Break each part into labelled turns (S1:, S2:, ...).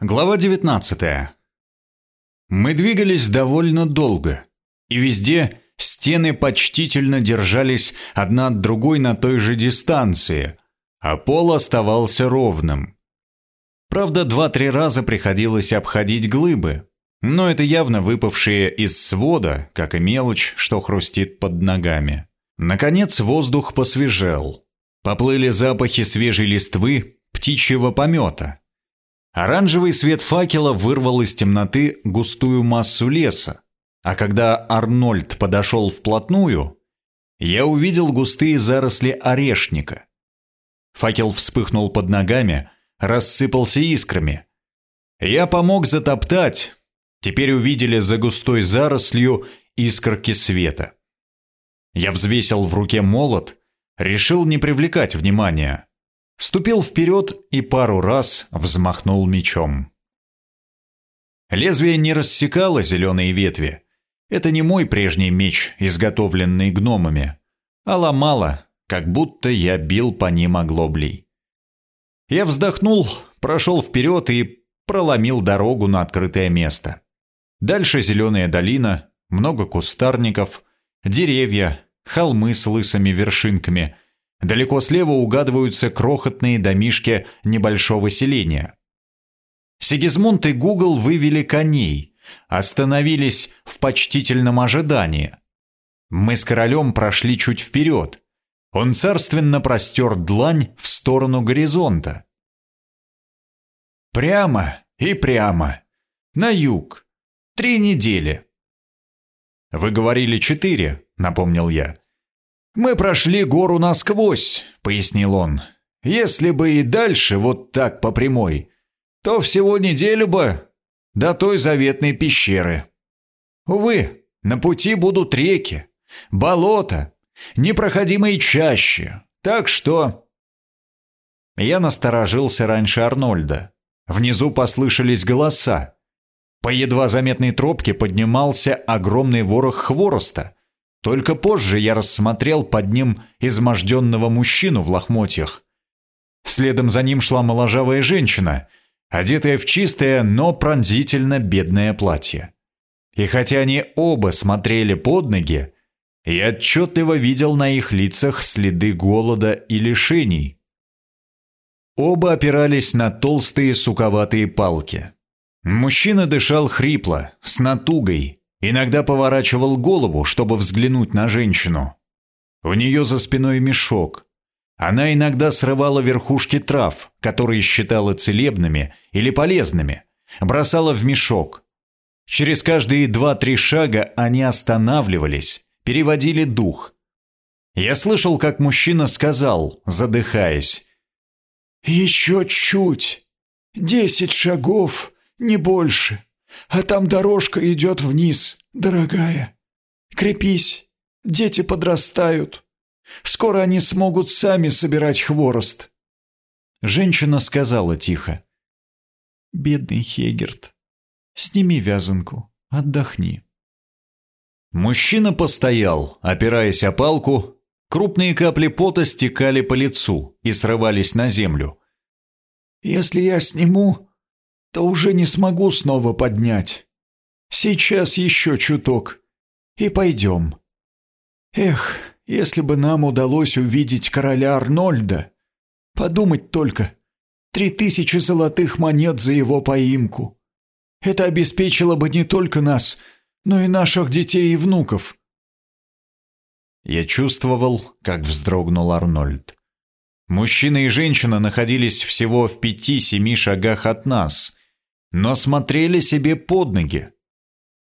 S1: Глава 19. Мы двигались довольно долго, и везде стены почтительно держались одна от другой на той же дистанции, а пол оставался ровным. Правда, два-три раза приходилось обходить глыбы, но это явно выпавшие из свода, как и мелочь, что хрустит под ногами. Наконец воздух посвежел. Поплыли запахи свежей листвы, птичьего помета. Оранжевый свет факела вырвал из темноты густую массу леса, а когда Арнольд подошел вплотную, я увидел густые заросли орешника. Факел вспыхнул под ногами, рассыпался искрами. Я помог затоптать, теперь увидели за густой зарослью искорки света. Я взвесил в руке молот, решил не привлекать внимания ступил вперед и пару раз взмахнул мечом. Лезвие не рассекало зеленые ветви. Это не мой прежний меч, изготовленный гномами, а ломало, как будто я бил по ним оглоблей. Я вздохнул, прошел вперед и проломил дорогу на открытое место. Дальше зеленая долина, много кустарников, деревья, холмы с лысыми вершинками – Далеко слева угадываются крохотные домишки небольшого селения. Сигизмунд и Гугл вывели коней, остановились в почтительном ожидании. Мы с королем прошли чуть вперед. Он царственно простер длань в сторону горизонта. «Прямо и прямо. На юг. Три недели». «Вы говорили четыре», — напомнил я. «Мы прошли гору насквозь», — пояснил он. «Если бы и дальше вот так по прямой, то всего неделю бы до той заветной пещеры. Увы, на пути будут реки, болота, непроходимые чащи, так что...» Я насторожился раньше Арнольда. Внизу послышались голоса. По едва заметной тропке поднимался огромный ворох хвороста — только позже я рассмотрел под ним изможденного мужчину в лохмотьях. Следом за ним шла моложавая женщина, одетая в чистое, но пронзительно бедное платье. И хотя они оба смотрели под ноги, я отчетливо видел на их лицах следы голода и лишений. Оба опирались на толстые суковатые палки. Мужчина дышал хрипло, с натугой, Иногда поворачивал голову, чтобы взглянуть на женщину. У нее за спиной мешок. Она иногда срывала верхушки трав, которые считала целебными или полезными, бросала в мешок. Через каждые два-три шага они останавливались, переводили дух. Я слышал, как мужчина сказал, задыхаясь. «Еще чуть. Десять шагов, не больше а там дорожка идет вниз, дорогая. Крепись, дети подрастают. Скоро они смогут сами собирать хворост». Женщина сказала тихо. «Бедный Хегерт, сними вязанку, отдохни». Мужчина постоял, опираясь о палку. Крупные капли пота стекали по лицу и срывались на землю. «Если я сниму, то уже не смогу снова поднять. Сейчас еще чуток. И пойдем. Эх, если бы нам удалось увидеть короля Арнольда. Подумать только. Три тысячи золотых монет за его поимку. Это обеспечило бы не только нас, но и наших детей и внуков. Я чувствовал, как вздрогнул Арнольд. Мужчина и женщина находились всего в пяти-семи шагах от нас, но смотрели себе под ноги.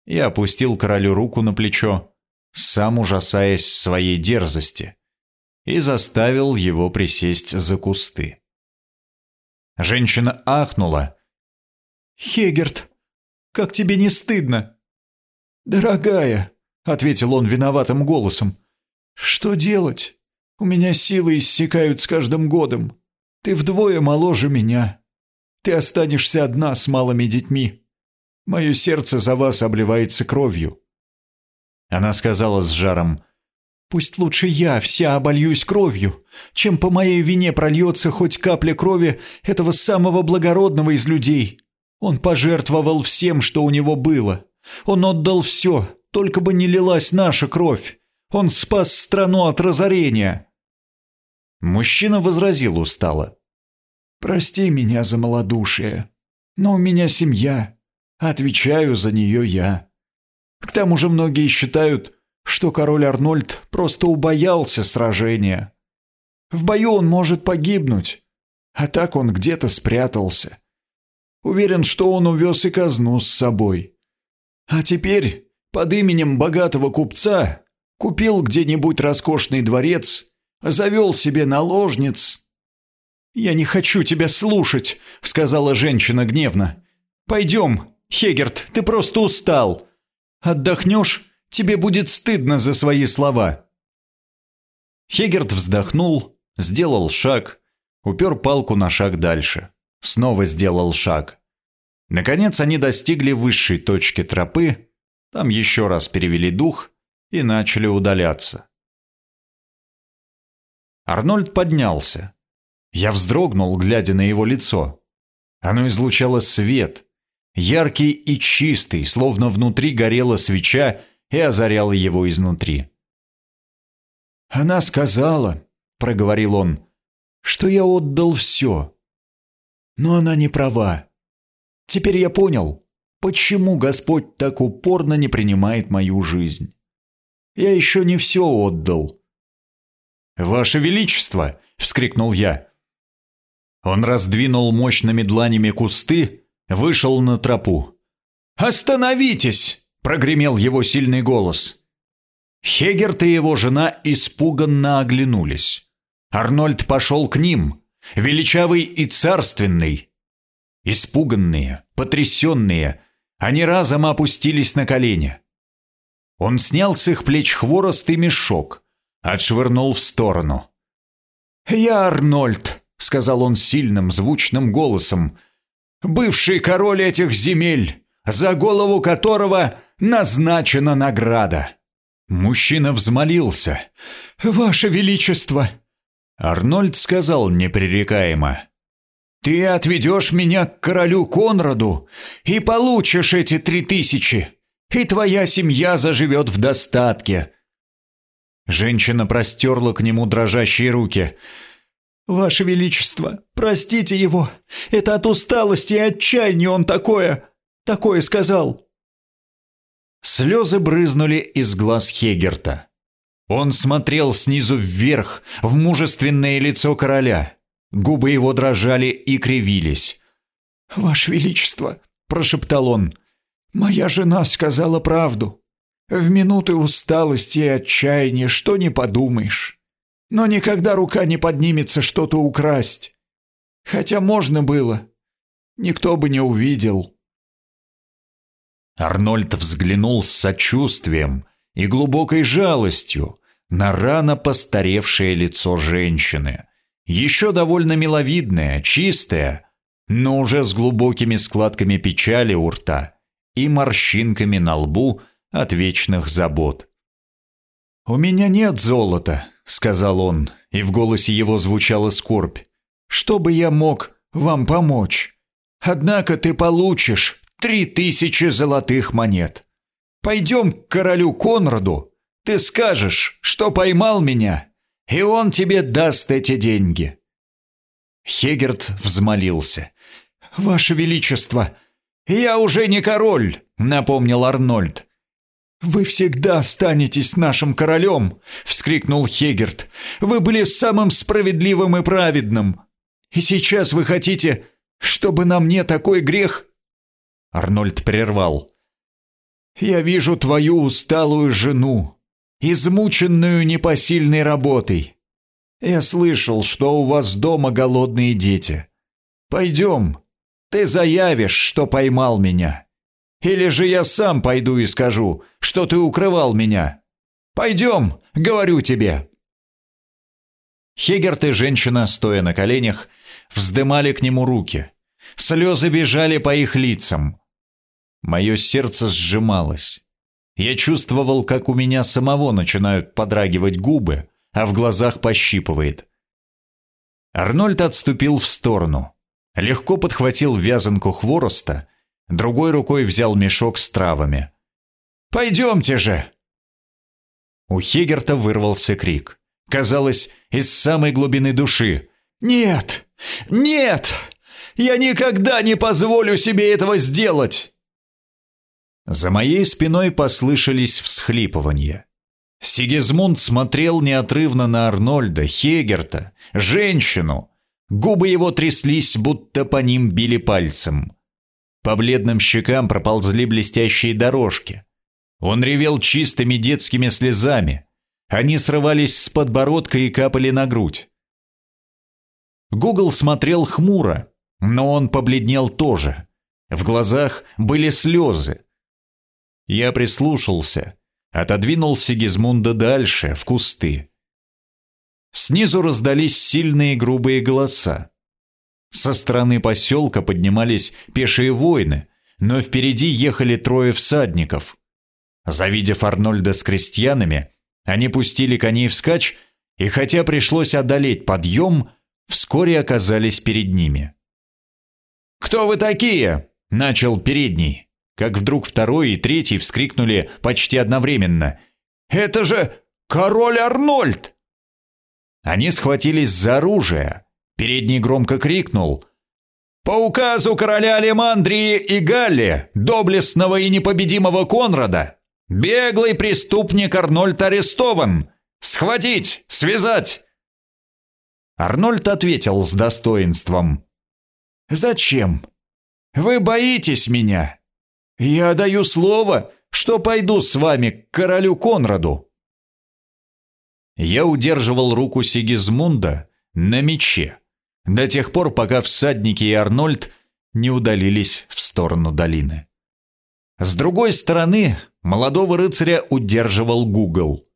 S1: Я опустил королю руку на плечо, сам ужасаясь своей дерзости, и заставил его присесть за кусты. Женщина ахнула. «Хегерт, как тебе не стыдно?» «Дорогая», — ответил он виноватым голосом, — «что делать? У меня силы иссякают с каждым годом. Ты вдвое моложе меня. Ты останешься одна с малыми детьми. Мое сердце за вас обливается кровью». Она сказала с жаром, «Пусть лучше я вся обольюсь кровью, чем по моей вине прольется хоть капля крови этого самого благородного из людей. Он пожертвовал всем, что у него было. Он отдал все, только бы не лилась наша кровь. Он спас страну от разорения. Мужчина возразил устало. «Прости меня за малодушие, но у меня семья. Отвечаю за нее я. К тому же многие считают, что король Арнольд просто убоялся сражения. В бою он может погибнуть, а так он где-то спрятался. Уверен, что он увез и казну с собой. А теперь под именем богатого купца купил где-нибудь роскошный дворец, завел себе наложниц. «Я не хочу тебя слушать», — сказала женщина гневно. «Пойдем, Хегерт, ты просто устал. Отдохнешь, тебе будет стыдно за свои слова». Хегерт вздохнул, сделал шаг, упер палку на шаг дальше. Снова сделал шаг. Наконец они достигли высшей точки тропы, там еще раз перевели дух и начали удаляться. Арнольд поднялся. Я вздрогнул, глядя на его лицо. Оно излучало свет, яркий и чистый, словно внутри горела свеча и озаряла его изнутри. «Она сказала», — проговорил он, — «что я отдал все, но она не права. Теперь я понял, почему Господь так упорно не принимает мою жизнь. Я еще не все отдал». «Ваше Величество!» — вскрикнул я. Он раздвинул мощными дланями кусты, вышел на тропу. «Остановитесь!» — прогремел его сильный голос. Хегерт и его жена испуганно оглянулись. Арнольд пошел к ним, величавый и царственный. Испуганные, потрясенные, они разом опустились на колени. Он снял с их плеч хворост и мешок, отшвырнул в сторону. «Я Арнольд», — сказал он сильным, звучным голосом, «бывший король этих земель, за голову которого назначена награда». Мужчина взмолился. «Ваше Величество!» Арнольд сказал непререкаемо. «Ты отведешь меня к королю Конраду и получишь эти три тысячи, и твоя семья заживет в достатке». Женщина простерла к нему дрожащие руки. «Ваше Величество, простите его. Это от усталости и отчаяния он такое, такое сказал». Слезы брызнули из глаз Хегерта. Он смотрел снизу вверх, в мужественное лицо короля. Губы его дрожали и кривились. «Ваше Величество», — прошептал он, — «моя жена сказала правду. В минуты усталости и отчаяния что не подумаешь. Но никогда рука не поднимется что-то украсть. Хотя можно было. Никто бы не увидел». Арнольд взглянул с сочувствием и глубокой жалостью на рано постаревшее лицо женщины. Еще довольно миловидное, чистое, но уже с глубокими складками печали у рта и морщинками на лбу от вечных забот. «У меня нет золота», — сказал он, и в голосе его звучала скорбь. «Чтобы я мог вам помочь. Однако ты получишь три тысячи золотых монет. Пойдем к королю Конраду ты скажешь, что поймал меня, и он тебе даст эти деньги». Хегерт взмолился. «Ваше Величество, я уже не король», — напомнил Арнольд. «Вы всегда останетесь нашим королем!» — вскрикнул Хегерт. «Вы были самым справедливым и праведным! И сейчас вы хотите, чтобы на мне такой грех...» Арнольд прервал. «Я вижу твою усталую жену, измученную непосильной работой. Я слышал, что у вас дома голодные дети. Пойдем, ты заявишь, что поймал меня. Или же я сам пойду и скажу, что ты укрывал меня. Пойдем, говорю тебе». Хегерт и женщина, стоя на коленях, вздымали к нему руки. Слезы бежали по их лицам. Мое сердце сжималось. Я чувствовал, как у меня самого начинают подрагивать губы, а в глазах пощипывает. Арнольд отступил в сторону, легко подхватил вязанку хвороста другой рукой взял мешок с травами. «Пойдемте же!» У Хегерта вырвался крик. Казалось, из самой глубины души. «Нет! Нет! Я никогда не позволю себе этого сделать!» За моей спиной послышались всхлипывания. Сигизмунд смотрел неотрывно на Арнольда, Хегерта, женщину. Губы его тряслись, будто по ним били пальцем. По бледным щекам проползли блестящие дорожки. Он ревел чистыми детскими слезами. Они срывались с подбородка и капали на грудь. Гугл смотрел хмуро, но он побледнел тоже. В глазах были слезы. Я прислушался, отодвинул Сигизмунда дальше, в кусты. Снизу раздались сильные грубые голоса. Со стороны поселка поднимались пешие воины, но впереди ехали трое всадников. Завидев Арнольда с крестьянами, они пустили коней вскачь, и хотя пришлось одолеть подъем, вскоре оказались перед ними. «Кто вы такие?» – начал передний, как вдруг второй и третий вскрикнули почти одновременно. «Это же король Арнольд!» Они схватились за оружие. Передний громко крикнул. «По указу короля Алемандрии и Галли, доблестного и непобедимого Конрада, беглый преступник Арнольд арестован! Схватить! Связать!» Арнольд ответил с достоинством. «Зачем? Вы боитесь меня? Я даю слово, что пойду с вами к королю Конраду». Я удерживал руку Сигизмунда на мече до тех пор, пока всадники и Арнольд не удалились в сторону долины. С другой стороны, молодого рыцаря удерживал Гугл.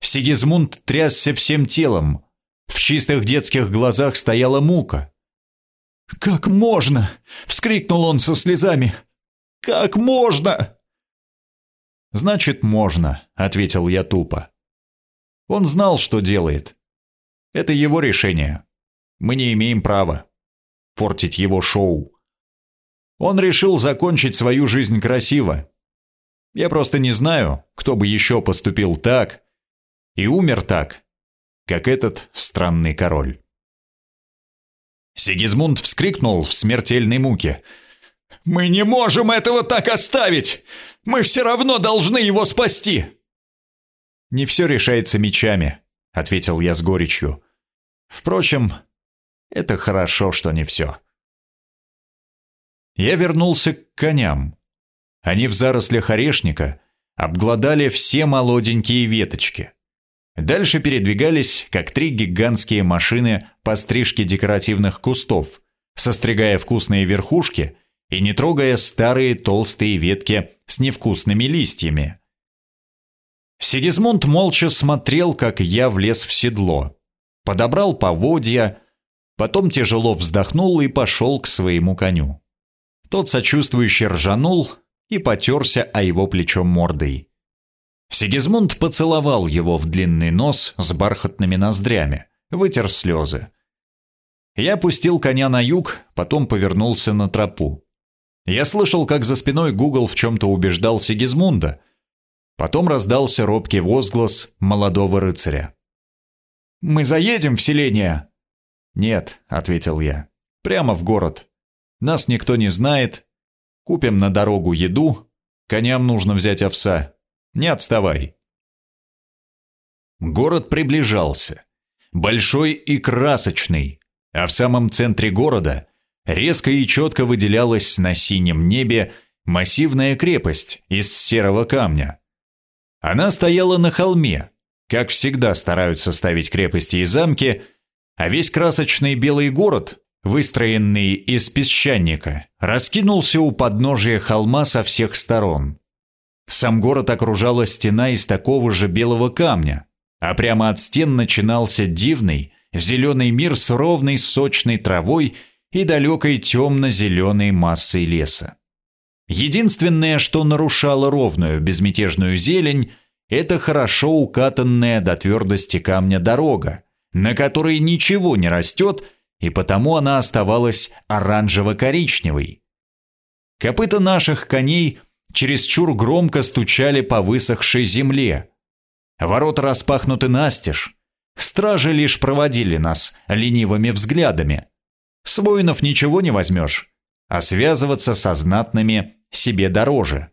S1: Сигизмунд трясся всем телом. В чистых детских глазах стояла мука. «Как можно?» — вскрикнул он со слезами. «Как можно?» «Значит, можно», — ответил я тупо. Он знал, что делает. Это его решение. Мы не имеем права портить его шоу. Он решил закончить свою жизнь красиво. Я просто не знаю, кто бы еще поступил так и умер так, как этот странный король. Сигизмунд вскрикнул в смертельной муке. «Мы не можем этого так оставить! Мы все равно должны его спасти!» «Не все решается мечами», — ответил я с горечью. «Впрочем, это хорошо, что не все». Я вернулся к коням. Они в зарослях орешника обглодали все молоденькие веточки. Дальше передвигались, как три гигантские машины по стрижке декоративных кустов, состригая вкусные верхушки и не трогая старые толстые ветки с невкусными листьями. Сигизмунд молча смотрел, как я влез в седло, подобрал поводья, потом тяжело вздохнул и пошел к своему коню. Тот сочувствующе ржанул и потерся о его плечо мордой. Сигизмунд поцеловал его в длинный нос с бархатными ноздрями, вытер слезы. Я пустил коня на юг, потом повернулся на тропу. Я слышал, как за спиной Гугл в чем-то убеждал Сигизмунда. Потом раздался робкий возглас молодого рыцаря. «Мы заедем в селение?» «Нет», — ответил я, — «прямо в город. Нас никто не знает. Купим на дорогу еду. Коням нужно взять овса. Не отставай». Город приближался. Большой и красочный. А в самом центре города резко и четко выделялась на синем небе массивная крепость из серого камня. Она стояла на холме, как всегда стараются ставить крепости и замки, а весь красочный белый город, выстроенный из песчаника, раскинулся у подножия холма со всех сторон. Сам город окружала стена из такого же белого камня, а прямо от стен начинался дивный, зеленый мир с ровной сочной травой и далекой темно-зеленой массой леса. Единственное, что нарушало ровную безмятежную зелень, это хорошо укатанная до твердости камня дорога, на которой ничего не растет, и потому она оставалась оранжево-коричневой. Копыта наших коней чересчур громко стучали по высохшей земле. Ворота распахнуты настежь. Стражи лишь проводили нас ленивыми взглядами. С воинов ничего не возьмешь, а связываться со знатными себе дороже.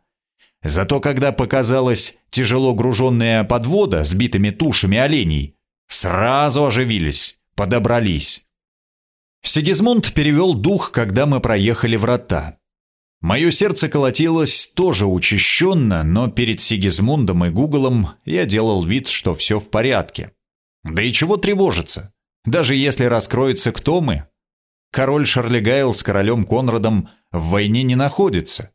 S1: Зато когда показалась тяжело груженная подвода с битыми тушами оленей, сразу оживились, подобрались. Сигизмунд перевел дух, когда мы проехали врата. Мое сердце колотилось тоже учащенно, но перед Сигизмундом и Гуглом я делал вид, что все в порядке. Да и чего тревожиться? Даже если раскроется, кто мы. Король Шарлигайл с королем Конрадом в войне не находится.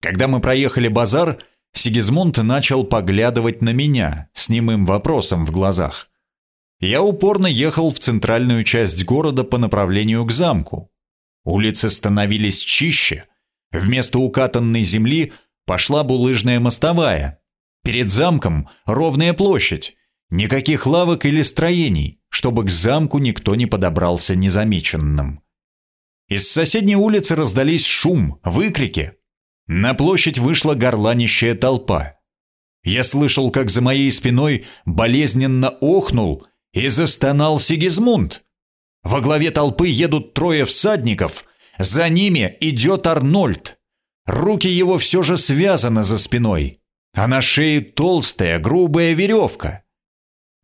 S1: Когда мы проехали базар, Сигизмунд начал поглядывать на меня с немым вопросом в глазах. Я упорно ехал в центральную часть города по направлению к замку. Улицы становились чище. Вместо укатанной земли пошла булыжная мостовая. Перед замком ровная площадь. Никаких лавок или строений, чтобы к замку никто не подобрался незамеченным. Из соседней улицы раздались шум, выкрики. На площадь вышла горланищая толпа. Я слышал, как за моей спиной болезненно охнул и застонал Сигизмунд. Во главе толпы едут трое всадников, за ними идет Арнольд. Руки его все же связаны за спиной, а на шее толстая, грубая веревка.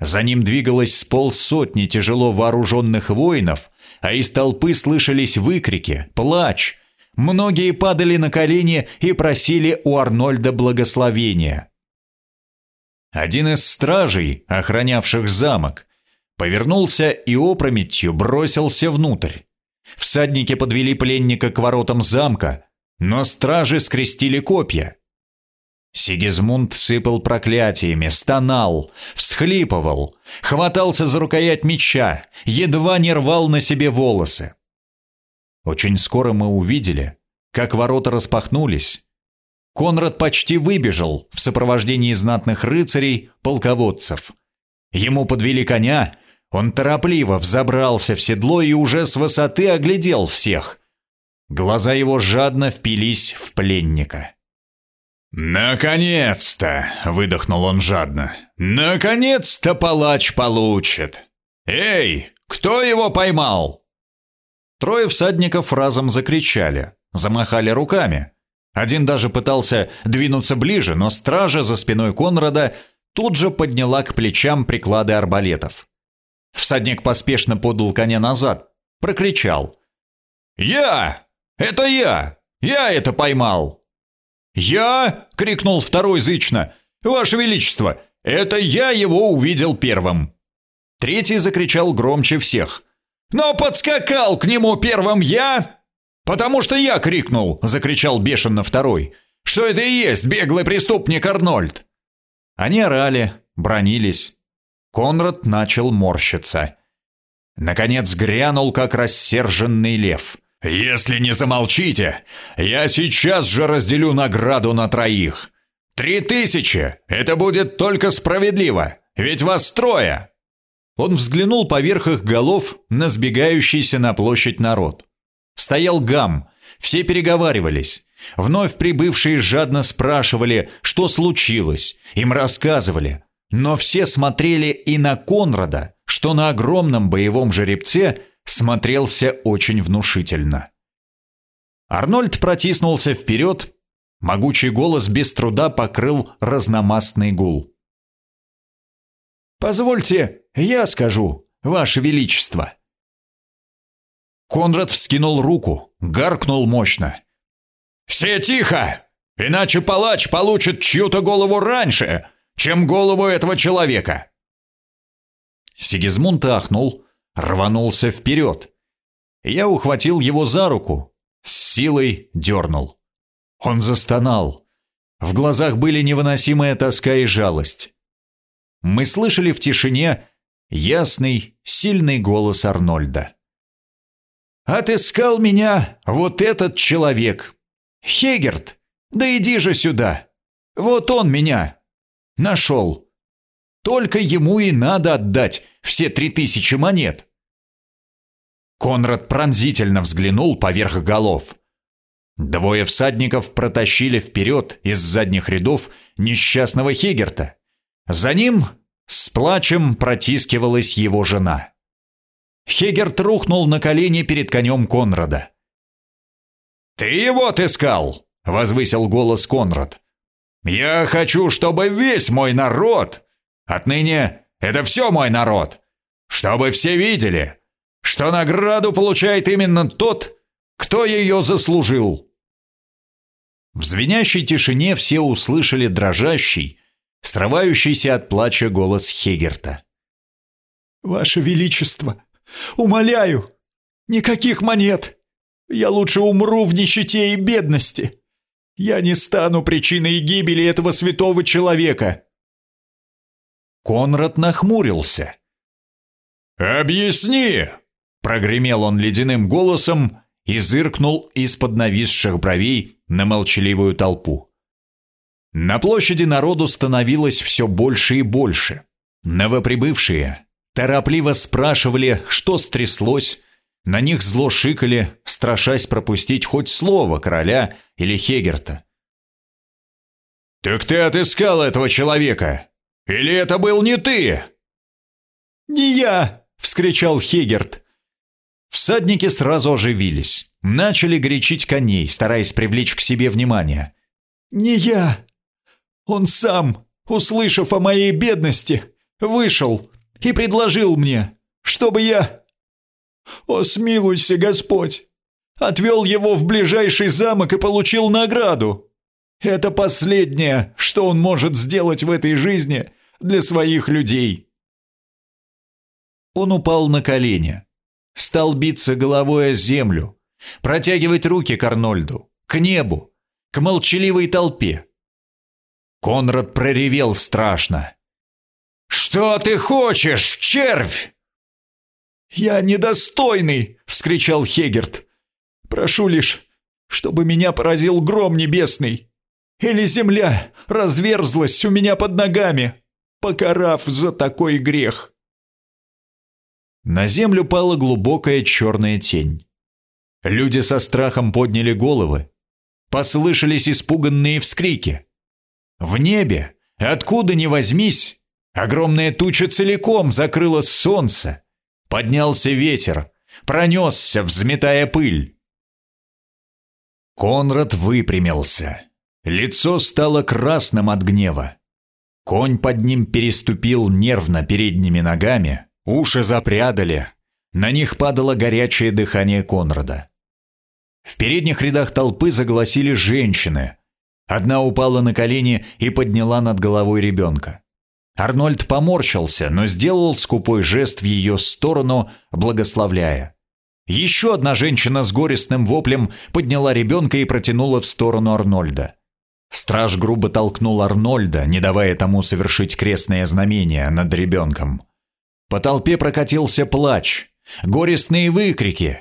S1: За ним двигалось с полсотни тяжело вооруженных воинов, а из толпы слышались выкрики, плач. Многие падали на колени и просили у Арнольда благословения. Один из стражей, охранявших замок, повернулся и опрометью бросился внутрь. Всадники подвели пленника к воротам замка, но стражи скрестили копья. Сигизмунд сыпал проклятиями, стонал, всхлипывал, хватался за рукоять меча, едва не рвал на себе волосы. Очень скоро мы увидели, как ворота распахнулись. Конрад почти выбежал в сопровождении знатных рыцарей, полководцев. Ему подвели коня, он торопливо взобрался в седло и уже с высоты оглядел всех. Глаза его жадно впились в пленника. «Наконец-то!» — выдохнул он жадно. «Наконец-то палач получит! Эй, кто его поймал?» Трое всадников разом закричали, замахали руками. Один даже пытался двинуться ближе, но стража за спиной Конрада тут же подняла к плечам приклады арбалетов. Всадник поспешно подал коня назад, прокричал. «Я! Это я! Я это поймал!» «Я?» — крикнул второй зычно. «Ваше Величество, это я его увидел первым!» Третий закричал громче всех. «Но подскакал к нему первым я!» «Потому что я крикнул!» — закричал бешено второй. «Что это и есть беглый преступник Арнольд?» Они орали, бронились. Конрад начал морщиться. Наконец грянул, как рассерженный лев. «Если не замолчите, я сейчас же разделю награду на троих. Три тысячи! Это будет только справедливо, ведь вас трое!» Он взглянул поверх их голов на сбегающийся на площадь народ. Стоял гам, все переговаривались. Вновь прибывшие жадно спрашивали, что случилось, им рассказывали. Но все смотрели и на Конрада, что на огромном боевом жеребце – смотрелся очень внушительно. Арнольд протиснулся вперед, могучий голос без труда покрыл разномастный гул. «Позвольте, я скажу, Ваше Величество!» Конрад вскинул руку, гаркнул мощно. «Все тихо! Иначе палач получит чью-то голову раньше, чем голову этого человека!» Сигизмунд ахнул, рванулся вперед. Я ухватил его за руку, с силой дернул. Он застонал. В глазах были невыносимая тоска и жалость. Мы слышали в тишине ясный, сильный голос Арнольда. «Отыскал меня вот этот человек. Хегерт, да иди же сюда. Вот он меня нашел. Только ему и надо отдать все три тысячи монет. Конрад пронзительно взглянул поверх голов. Двое всадников протащили вперед из задних рядов несчастного Хигерта. За ним с плачем протискивалась его жена. Хегерт рухнул на колени перед конем Конрада. «Ты его отыскал!» — возвысил голос Конрад. «Я хочу, чтобы весь мой народ, отныне это все мой народ, чтобы все видели, что награду получает именно тот, кто ее заслужил?» В звенящей тишине все услышали дрожащий, срывающийся от плача голос Хегерта.
S2: «Ваше Величество, умоляю, никаких монет! Я лучше умру в нищете и бедности! Я не стану причиной гибели этого святого человека!»
S1: Конрад нахмурился.
S2: «Объясни!» — прогремел он ледяным голосом и зыркнул из-под нависших бровей на молчаливую толпу.
S1: На площади народу становилось все больше и больше. Новоприбывшие торопливо спрашивали, что стряслось, на них зло шикали, страшась пропустить хоть слово короля или Хегерта.
S2: «Так ты отыскал этого человека? Или это был не ты?»
S1: «Не я!» — вскричал Хегерт. Всадники сразу оживились, начали горячить коней, стараясь привлечь к себе внимание.
S2: «Не я! Он сам, услышав о моей бедности, вышел и предложил мне, чтобы я... О, смилуйся, Господь! Отвел его в ближайший замок и получил награду. Это последнее, что он может сделать в этой жизни для своих людей».
S1: Он упал на колени, стал биться головой о землю, протягивать руки к Арнольду, к небу, к молчаливой толпе. Конрад проревел страшно. «Что ты хочешь, червь?»
S2: «Я недостойный!» — вскричал Хегерт. «Прошу лишь, чтобы меня поразил гром небесный, или земля разверзлась у меня под ногами, покарав за такой грех».
S1: На землю пала глубокая черная тень. Люди со страхом подняли головы. Послышались испуганные вскрики. В небе, откуда ни возьмись, огромная туча целиком закрыла солнце. Поднялся ветер, пронесся, взметая пыль. Конрад выпрямился. Лицо стало красным от гнева. Конь под ним переступил нервно передними ногами, Уши запрядали. На них падало горячее дыхание Конрада. В передних рядах толпы загласили женщины. Одна упала на колени и подняла над головой ребенка. Арнольд поморщился, но сделал скупой жест в ее сторону, благословляя. Еще одна женщина с горестным воплем подняла ребенка и протянула в сторону Арнольда. Страж грубо толкнул Арнольда, не давая тому совершить крестное знамение над ребенком. По толпе прокатился плач, горестные выкрики.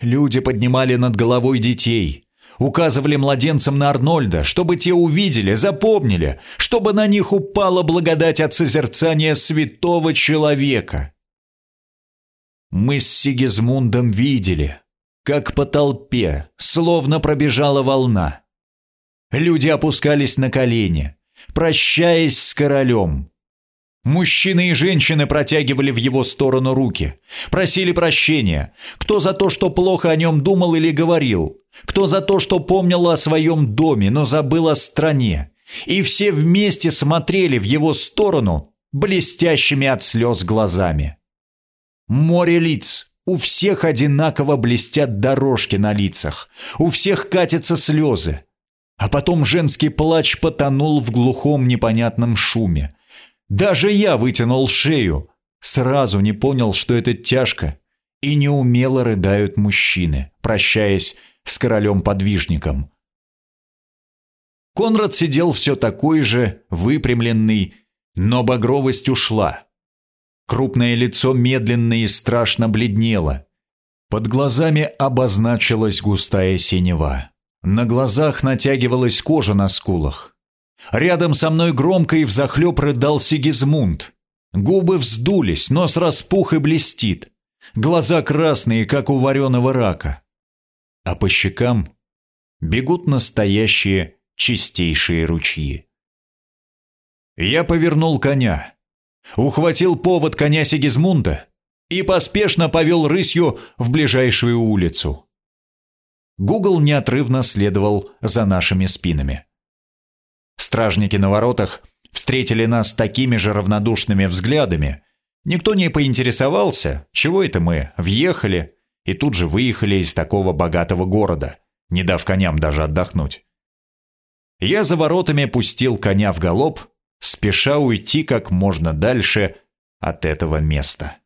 S1: Люди поднимали над головой детей, указывали младенцам на Арнольда, чтобы те увидели, запомнили, чтобы на них упала благодать от созерцания святого человека. Мы с Сигизмундом видели, как по толпе словно пробежала волна. Люди опускались на колени, прощаясь с королем, Мужчины и женщины протягивали в его сторону руки, просили прощения, кто за то, что плохо о нем думал или говорил, кто за то, что помнил о своем доме, но забыл о стране. И все вместе смотрели в его сторону блестящими от слез глазами. Море лиц, у всех одинаково блестят дорожки на лицах, у всех катятся слезы. А потом женский плач потонул в глухом непонятном шуме, даже я вытянул шею, сразу не понял, что это тяжко, и неумело рыдают мужчины, прощаясь с королем-подвижником. Конрад сидел все такой же, выпрямленный, но багровость ушла. Крупное лицо медленно и страшно бледнело. Под глазами обозначилась густая синева. На глазах натягивалась кожа на скулах. Рядом со мной громко и взахлеб рыдал Сигизмунд. Губы вздулись, нос распух и блестит. Глаза красные, как у вареного рака. А по щекам бегут настоящие чистейшие ручьи. Я повернул коня, ухватил повод коня Сигизмунда и поспешно повел рысью в ближайшую улицу. Гугл неотрывно следовал за нашими спинами. Стражники на воротах встретили нас такими же равнодушными взглядами. Никто не поинтересовался, чего это мы въехали и тут же выехали из такого богатого города, не дав коням даже отдохнуть. Я за воротами пустил коня в галоп, спеша уйти как можно дальше от этого места.